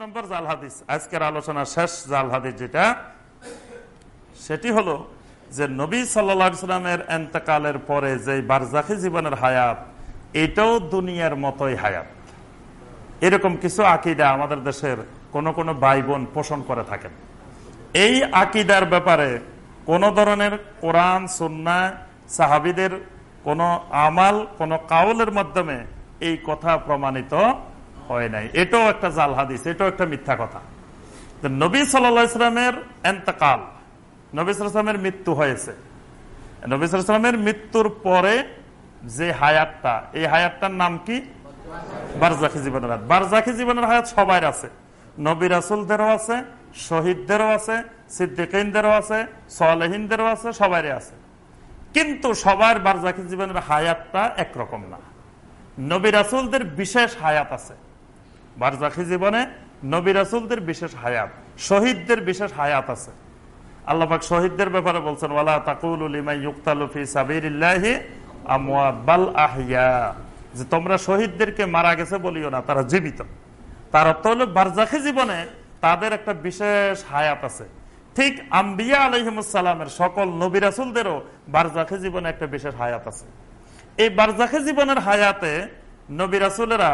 নম্বর জাল হাদিস আজকের আলোচনা শেষ জাল হাদিস যেটা, সেটি হলো যে নবী সাল্লামের এন্তকালের পরে যে বারজাখি জীবনের হায়াত, এটাও দুনিয়ার মতোই হায়াত। এরকম কিছু আকিদা আমাদের দেশের কোন কোন ভাই বোন পোষণ করে থাকেন। এই আকিদার ব্যাপারে কোন ধরনের কোরআন, সুন্না, সাহাবিদের কোন আমাল, কোন কাউলের মাধ্যমে এই কথা প্রমাণিত হয় নাই। এটাও একটা জাল হাদিস, এটাও একটা মিথ্যা কথা। নবী সাল্লামের এন্তকাল, নবী সালামের মৃত্যু হয়েছে। নবী সালামের মৃত্যুর পরে যে হায়াতটা, এই হায়াতটার নাম কি? বারজাখি জীবনের হায়াত। বারজাখি জীবনের হায়াত সবাই আছে। নবী রাসুলদেরও আছে শহীদদেরও আছে সিদ্দিকদেরও আছে, সলেহিনদেরও আছে সবারই আছে। কিন্তু সবার বারজাকি জীবনের হায়াতটা একরকম না। নবী রাসুলদের বিশেষ হায়াত আছে। বারজাকি জীবনে নবী রাসুলদের বিশেষ হায়াত, শহীদদের বিশেষ হায়াত আছে। আল্লাহাক শহীদদের ব্যাপারে বলছেন, ওয়ালা তাকুলফি সাবিরিল্লাহি বাল আহিয়া যে তোমরা শহীদদেরকে মারা গেছে বলিও না, তারা জীবিত। তার অর্থ হলো বারজাখি জীবনে তাদের একটা বিশেষ হায়াত আছে। ঠিক আম্বিয়া আলহিমসালামের সকল নবী রাসুলদেরও বারজাখি জীবনে একটা বিশেষ হায়াত আছে। এই বারজাখি জীবনের হায়াতে নবী রাসুলেরা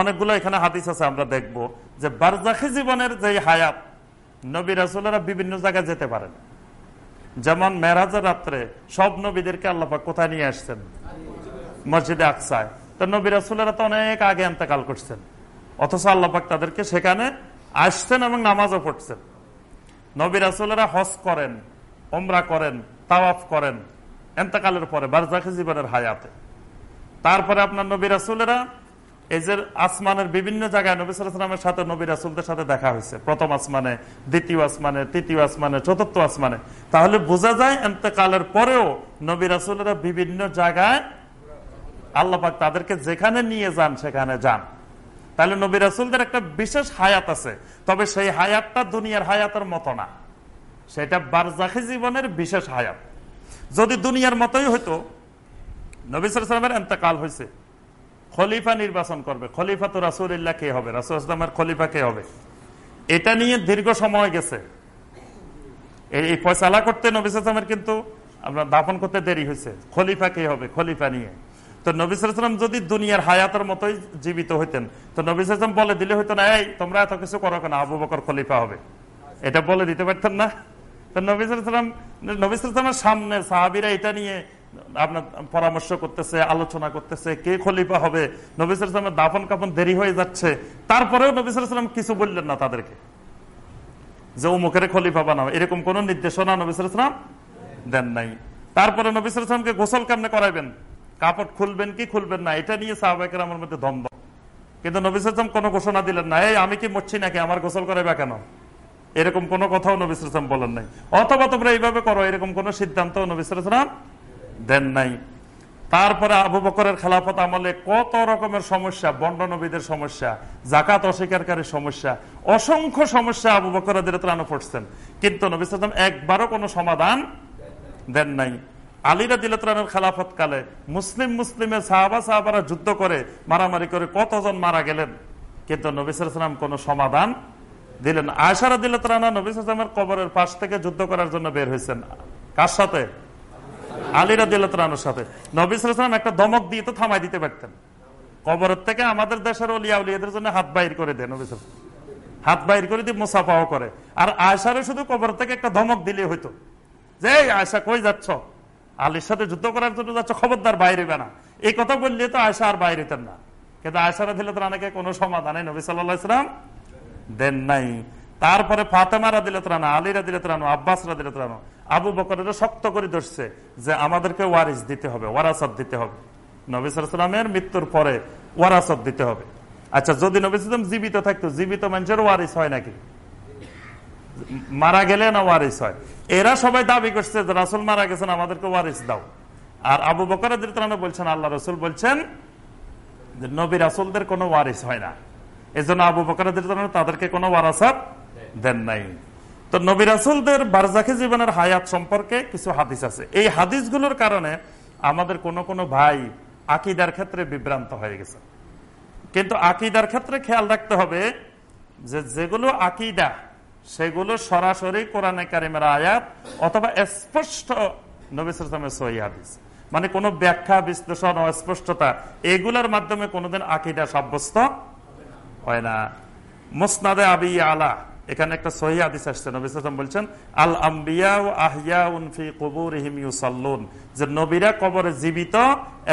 অনেকগুলো এখানে হাদিস আছে, আমরা দেখব যে বারজাখি জীবনের যে হায়াত, নবী রাসুলেরা বিভিন্ন জায়গায় যেতে পারেন। যেমন মেরাজের রাত্রে সব নবীদেরকে আল্লাপাক কোথায় নিয়ে আসছেন? মসজিদে আকসায়। তো নবী রাসুলেরা তো অনেক আগে এন্তেকাল করছেন। অথচ আল্লাপাক তাদেরকে সেখানে আসছেন এবং নামাজও পড়ছেন। নবী রাসুলেরা হজ করেন ওমরা করেন, তাওয়াফ করেন এন্তকালের পরে বারজাখি জীবনের হায়াতে। তারপরে আপনার নবী রাসুলেরা এই যে আসমানের বিভিন্ন জায়গায় নবী সালামের সাথে নবী রাসুলদের সাথে দেখা হয়েছে। প্রথম আসমানে, দ্বিতীয় আসমানে, তৃতীয় আসমানে, চতুর্থ আসমানে। তাহলে বোঝা যায় এন্তকালের পরেও নবী রাসুলেরা বিভিন্ন জায়গায় আল্লাপাক তাদেরকে যেখানে নিয়ে যান, সেখানে যান। তাহলে নবী রাসুলদের একটা বিশেষ হায়াত আছে। তবে সেই হায়াতটা দুনিয়ার হায়াতের মতো না। সেটা বারজাখি জীবনের বিশেষ হায়াত। যদি দুনিয়ার মতোই হইতো, নবী সালামের এন্তকাল হয়েছে খলিফা নির্বাচন করবে। খলিফা তো রাসুল্লাহ কে হবে? রাসুল ইসলামের খলিফা কে হবে? এটা নিয়ে দীর্ঘ সময় গেছে। এই ফয়সালা করতে নবী সালামের কিন্তু আমরা দাফন করতে দেরি হয়েছে খলিফা কে হবে? খলিফা নিয়ে। তো নবিসাম যদি দুনিয়ার হায়াতের মতোই জীবিত হইতেন, তো নবিসাম বলে দিলে হইতো না, এই, তোমরা এত কিছু করো কেন? আবু বকর খলিফা হবে। এটা বলে দিতে পারতেন না। তো সামনে সাহাবিরা এটা নিয়ে আপনার পরামর্শ করতেছে, আলোচনা করতেছে, কে খলিফা হবে? দাফন কাপন দেরি হয়ে যাচ্ছে। তারপরেও নবিসাম কিছু বললেন না তাদেরকে। যে মুখের খলিফা বানাও, এরকম কোন নির্দেশনা নবিসাম দেন নাই। তারপরে নবিসামকে গোসল কেমনে করাইবেন? কাপড় খুলবেন কি খুলবেন না, এটা নিয়ে সাহবাইকের আমার মধ্যে দ্বন্দ্ব। কিন্তু নবিসাম কোনো ঘোষণা দিলেন না, এই, আমি কি মরছি নাকি? আমার গোসল করাইবা কেন? এরকম কোনো কথাও নবিসাম বলেন নাই। অথবা তোমরা এইভাবে করো, এরকম কোন সিদ্ধান্ত নবিসাম দেন নাই। তারপরে আবু বকরের খেলাফত আমলে কত রকমের সমস্যা, বন্ড নবীদের সমস্যা জাকাত অস্বীকারী সমস্যা, অসংখ্য সমস্যা আবু বকরাদের ত্রাণ পড়ছেন। কিন্তু নবিসাম একবারও কোনো সমাধান দেন নাই। আলীরা দিলত্রানের খেলাফত কালে মুসলিম মুসলিমের সাহাবা সাহাবারা যুদ্ধ করে, মারামারি করে কতজন মারা গেলেন? কিন্তু নবিসাম কোন সমাধান দিলেন আয়সারা দিলত্রানা নবিসামের কবরের পাশ থেকে যুদ্ধ করার জন্য বের হয়েছেন। কার সাথে? আলীরা দিলত্রানোর সাথে। নবিসাম একটা দমক দিয়ে তো থামাই দিতে পারতেন। কবরের থেকে আমাদের দেশের অলিয়া উলিয়াদের জন্য হাত বাইর করে দেন নবিসাম হাত বাইর করে দিয়ে মুসাফাও করে। আর আয়সারে শুধু কবর থেকে একটা ধমক দিলে হইতো। যে আয়সা কই যাচ্ছ? আলীর সাথে যুদ্ধ করার জন্য যাচ্ছে, খবরদার বাইরে না এই কথা বললে তো আয়সা আর বাইরে না। কিন্তু আয়সারা দিলে তো অনেকে কোনো সমাধানে নবী সাল্লাহ ইসলাম দেন নাই। তারপরে ফাতেমারা দিলে ত্রানো আলীরা দিলে ত্রানো আব্বাসরা দিলে ত্রানো আবু বকরের শক্ত করে ধরছে যে আমাদেরকে ওয়ারিস দিতে হবে, ওয়ারাসত দিতে হবে। নবী সালামের মৃত্যুর পরে ওয়ারাসত দিতে হবে। আচ্ছা যদি নবী সালাম জীবিত থাকতো, জীবিত মানুষের ওয়ারিস হয় নাকি? মারা গেলে না ওয়ারিস হয়। এরা সবাই দাবি করছে রাসুল মারা গেছেন, আমাদেরকে ওয়ারিস দাও। আর আবু বকর বলছেন আল্লাহ রসুল বলছেন যে নবী রাসুলদের কোনো ওয়ারিস হয় না। এই জন্য আবু বকর তাদেরকে কোনো ওয়ারাসাত দেন নাই। তো নবিরাসুলদের বারজাখি জীবনের হায়াত সম্পর্কে কিছু হাদিস আছে। এই হাদিসগুলোর কারণে আমাদের কোন কোন ভাই আকিদার ক্ষেত্রে বিভ্রান্ত হয়ে গেছে। কিন্তু আকিদার ক্ষেত্রে খেয়াল রাখতে হবে যে যেগুলো আকিদা সেগুলো সরাসরি কোরআনে কারিমের আয়াত অথবা স্পষ্ট নবিসের সহি হাদিস। মানে কোন ব্যাখ্যা, বিশ্লেষণ ও স্পষ্টতা এগুলোর মাধ্যমে কোনোদিন আকিদা সাব্যস্ত হয় না। মুসনাদে আবি আলা, এখানে একটা সহি আদিস আসছে। নবিসাম বলছেন, আল আম্বিয়া ও আহিয়া উনফি কবুর ইউসাল্লুন যে নবীরা কবরে জীবিত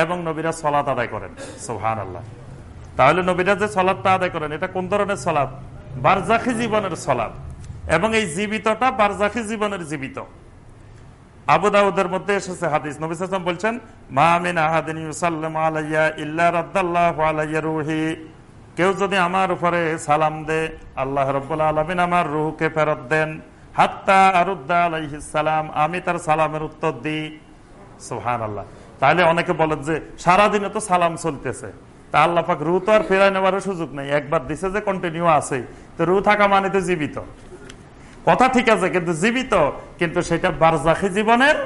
এবং নবীরা সলাত আদায় করেন। সোহান আল্লাহ তাহলে নবীরা যে সলাদটা আদায় করেন, এটা কোন ধরনের সলাদ বারজাখি জীবনের সলাদ এবং এই জীবিতটা বারজাখি জীবনের জীবিত। আবু দাউদের মধ্যে এসেছে হাদিস। নবী সাল্লাম বলছেন মামিন আহাদিন ইউসাল্লাম আলাইয়া ইল্লা রাদ্দাল্লাহু আলাইয়া রুহি। কেউ যদি আমার উপরে সালাম দে, আল্লাহ রব্বুল আলমিন আমার রুহকে ফেরত দেন। হাত্তা আরুদ্দা আলাইহিস সালাম, আমি তার সালামের উত্তর দিই। সুহান আল্লাহ তাহলে অনেকে বলেন যে, সারাদিনে তো সালাম চলতেছে। তা আল্লাহ পাক রু তো আর ফেরাই নেওয়ার সুযোগ নেই। একবার দিছে যে কন্টিনিউ আছে তো রু থাকা মানে তো জীবিত। কথা ঠিক আছে, কিন্তু জীবিত, কিন্তু সেটা বারজাখি জীবনের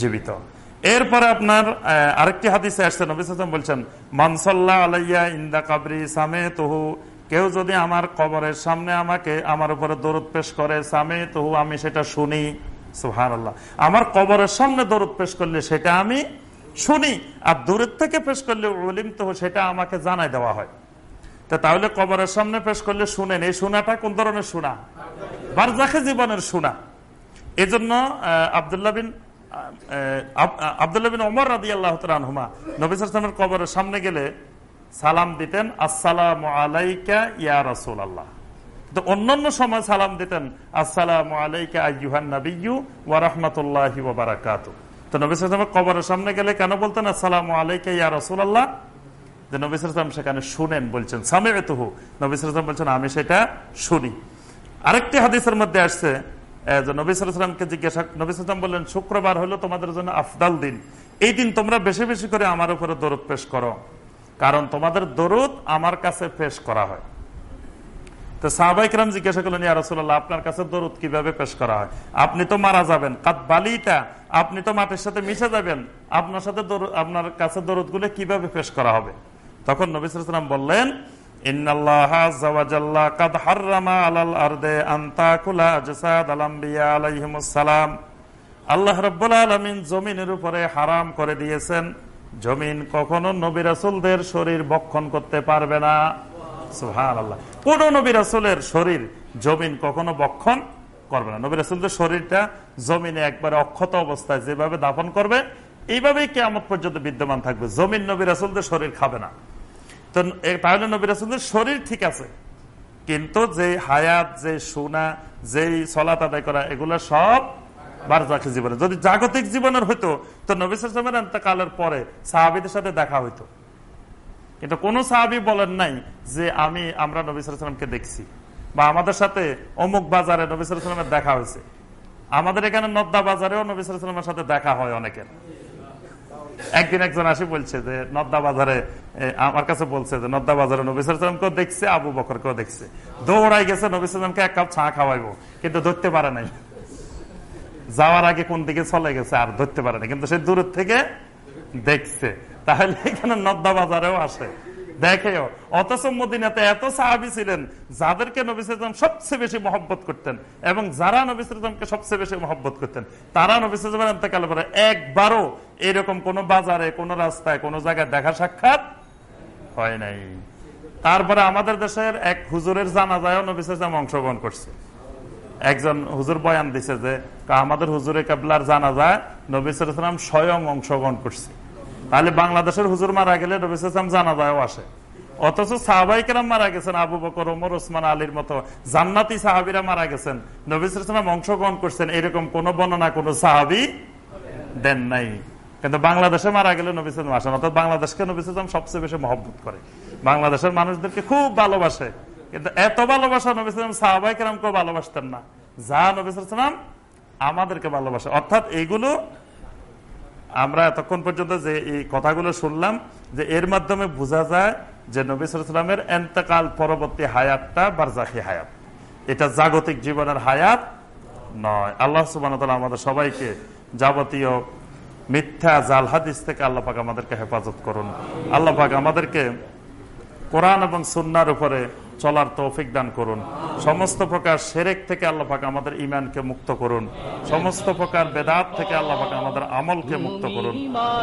জীবিত। এরপরে আপনার আরেকটি হাদিসে আসছে, নবী বলছেন মানসল্লাহ আলাইয়া ইন্দা কাবরি সামে তহু কেউ যদি আমার কবরের সামনে আমাকে আমার উপরে দরদ পেশ করে সামে তহু আমি সেটা শুনি সুহানাল্লাহ আমার কবরের সামনে দরদ পেশ করলে সেটা আমি শুনি, আর দূরের থেকে পেশ করলে অলিম তো সেটা আমাকে জানাই দেওয়া হয়। তাহলে কবরের সামনে পেশ করলে শুনেন, এই শোনাটা কোন ধরনের শোনা? বারজাখে জীবনের শোনা এজন্য আবদুল্লাহ বিন আবদুল্লাহ বিন ওমর রাদি আল্লাহ তালহুমা নবিসের কবরের সামনে গেলে সালাম দিতেন, আসসালাম আলাইকা ইয়া রসুল আল্লাহ তো অন্যান্য সময় সালাম দিতেন, আসসালাম আলাইকা আইয়ুহান নবিয়ু ওয়া রাহমাতুল্লাহি তো নবী সাল্লাম কবরের সামনে গেলে কেন বলতেন, আসসালাম আলাইকা ইয়া রসুল আল্লাহ যে নবী সাল্লাম সেখানে শুনেন, বলছেন সামে তুহু নবী সাল্লাম বলছেন, আমি সেটা শুনি। আরেকটি হাদিসের মধ্যে আসছে জিজ্ঞাসা, নবী বললেন, শুক্রবার হলো তোমাদের জন্য আফদাল দিন। এই দিন তোমরা বেশি বেশি করে আমার উপরে দরদ পেশ করো। কারণ তোমাদের দরদ আমার কাছে পেশ করা হয়। আপনার কাছে দরদ কীভাবে পেশ করা হয়? আপনি তো মারা যাবেন। কাত বালিটা আপনি তো মাটির সাথে মিশে যাবেন। আপনার সাথে আপনার কাছে দরদগুলো কীভাবে পেশ করা হবে? তখন নবী সাল্লাম বললেন আল্লাহ রব্বুল আলমিন জমিনের উপরে হারাম করে দিয়েছেন। জমিন কখনো নবিরাসুলদের শরীর বক্ষণ করতে পারবে না। সুহান আল্লাহ কোন নবিরাসুলের শরীর জমিন কখনো বক্ষণ করবে না। নবিরাসুলদের শরীরটা জমিনে একবারে অক্ষত অবস্থায় যেভাবে দাফন করবে, এইভাবেই কেমন পর্যন্ত বিদ্যমান থাকবে। জমিন নবিরাসুলদের শরীর খাবে না। তো তাহলে নবিরাসুলদের শরীর ঠিক আছে। কিন্তু যে হায়াত, যে সোনা, যেই সলাত আদায় করা, এগুলো সব বারজাকি জীবনে। যদি জাগতিক জীবনের হইতো, তো নবিসের এন্তকালের পরে সাহাবিদের সাথে দেখা হইতো। কিন্তু কোন সাহাবি বলেন নাই যে আমি, আমরা নবিসামকে দেখছি। বা আমাদের সাথে অমুক বাজারে নবিসামের দেখা হয়েছে। আমাদের এখানে নদ্দা বাজারেও নবিসামের সাথে দেখা হয় অনেকের। একদিন একজন আসে বলছে যে, নদ্দা বাজারে আমার কাছে বলছে যে, নদ্দা বাজারে নবিসামকেও দেখছে, আবু বকরকেও দেখছে। দৌড়াই গেছে নবিসামকে এক কাপ চা খাওয়াইবো, কিন্তু ধরতে পারে নাই। যাওয়ার আগে কোন দিকে চলে গেছে, আর ধরতে পারে না কিন্তু সে দূরের থেকে দেখছে। তাহলে এখানে নদ্দা বাজারেও আসে। দেখেও এত সাহাবি ছিলেন, যাদেরকে সবচেয়ে বেশি মহব্বত করতেন এবং যারা সবচেয়ে বেশি মহব্বত করতেন, তারা করে একবারও এরকম বাজারে রাস্তায় জায়গায় দেখা সাক্ষাৎ হয় নাই। তারপরে আমাদের দেশের এক হুজুরের জানাজায়ও নবিসাম অংশগ্রহণ করছে। একজন হুজুর বয়ান দিছে যে আমাদের হুজুরে কাবলার জানাজায় নবিসাম স্বয়ং অংশগ্রহণ করছে। তাহলে বাংলাদেশের হুজুর মারা গেলে নবিসাম জানাজায়ও আসে। অথচ সাহাবাইকেরাম মারা গেছেন, আবু বকর, ওমর, ওসমান, আলীর মতো জান্নাতি সাহাবিরা মারা গেছেন। নবিসাম অংশগ্রহণ করছেন, এরকম কোন বর্ণনা কোন সাহাবি দেন নাই। কিন্তু বাংলাদেশে মারা গেলে নবিসাম আসেন, অর্থাৎ বাংলাদেশকে নবিসাম সবচেয়ে বেশি মহব্বত করে। বাংলাদেশের মানুষদেরকে খুব ভালোবাসে। কিন্তু এত ভালোবাসা নবিসাম সাহাবাইকেরামকেও ভালোবাসতেন না। যা নবিসাম আমাদেরকে ভালোবাসে। অর্থাৎ এইগুলো আমরা এতক্ষণ পর্যন্ত যে এই কথাগুলো শুনলাম, যে এর মাধ্যমে বোঝা যায় যে নবী সালামের এন্তকাল পরবর্তী হায়াতটা বারজাখি হায়াত। এটা জাগতিক জীবনের হায়াত নয়। আল্লাহ সুবান আমাদের সবাইকে যাবতীয় মিথ্যা জাল হাদিস থেকে আল্লাহ পাক আমাদেরকে হেফাজত করুন। আল্লাহ পাক আমাদেরকে কোরআন এবং সুন্নার উপরে চলার তৌফিক দান করুন। সমস্ত প্রকার সেরেক থেকে আল্লাহ পাক আমাদের ইমানকে মুক্ত করুন। সমস্ত প্রকার বেদাত থেকে আল্লাহ পাক আমাদের আমলকে মুক্ত করুন।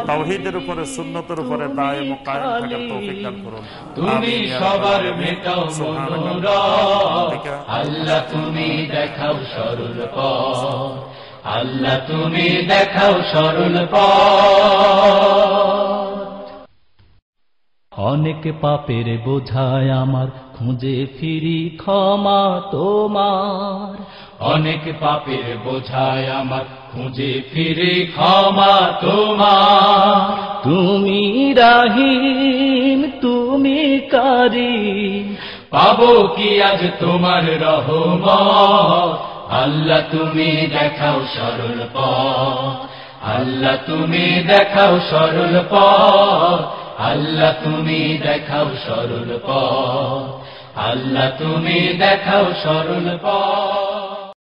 তাওহীদের উপরে সুন্নতের উপরে দায় ও কায়েম থাকার তৌফিক দান করুন। তুমি সবার মেটাও আলামিন। সুবহানাকা মনোরথ। আল্লাহুম্মা আল্লাহ তুমি দেখাও সরল পথ। আল্লাহ তুমি দেখাও সরল পথ। অনেক পাপের বোঝায় আমার খুঁজে ফিরি ক্ষমা তোমার। অনেক পাপের বোঝায় আমার খুঁজে ফিরি ক্ষমা তোমার। তুমি রাহিম তুমি কারিম। পাবো কি আজ তোমার রহম আল্লাহ তুমি দেখাও সরল পথ। আল্লাহ তুমি দেখাও সরল পথ। আল্লাহ তুমি দেখাও সরল পথ। আল্লাহ তুমি দেখাও সরল পথ।